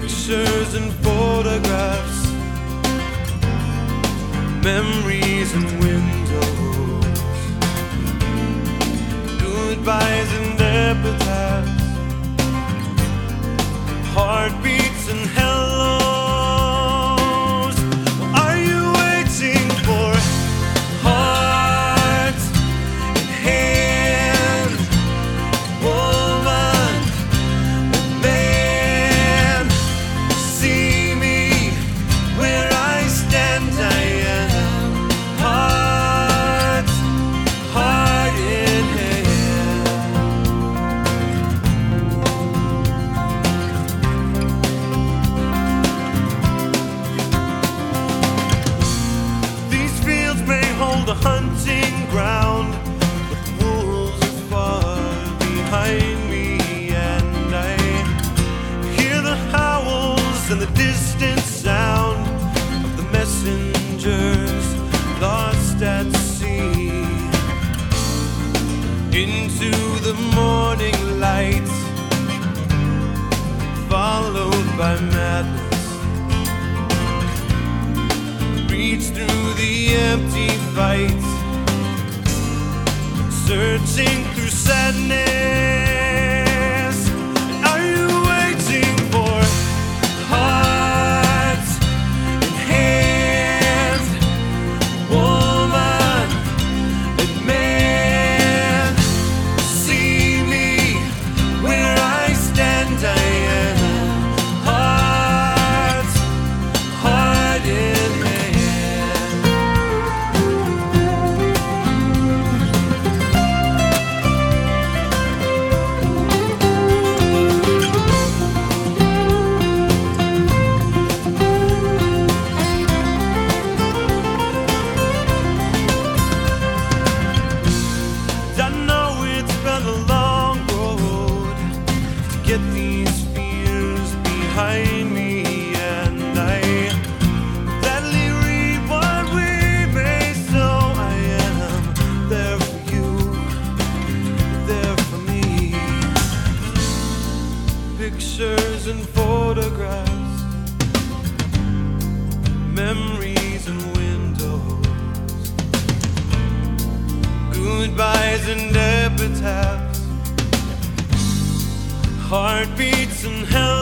pictures and photographs, memories and windows, goodbyes and epitaphs, a hunting ground, but the wolves are far behind me, and I hear the howls and the distant sound of the messengers lost at sea. Into the morning light, followed by madness through the empty fight, searching through sadness. Pictures and photographs, memories and windows. Goodbyes and epitaphs, heartbeats and hello.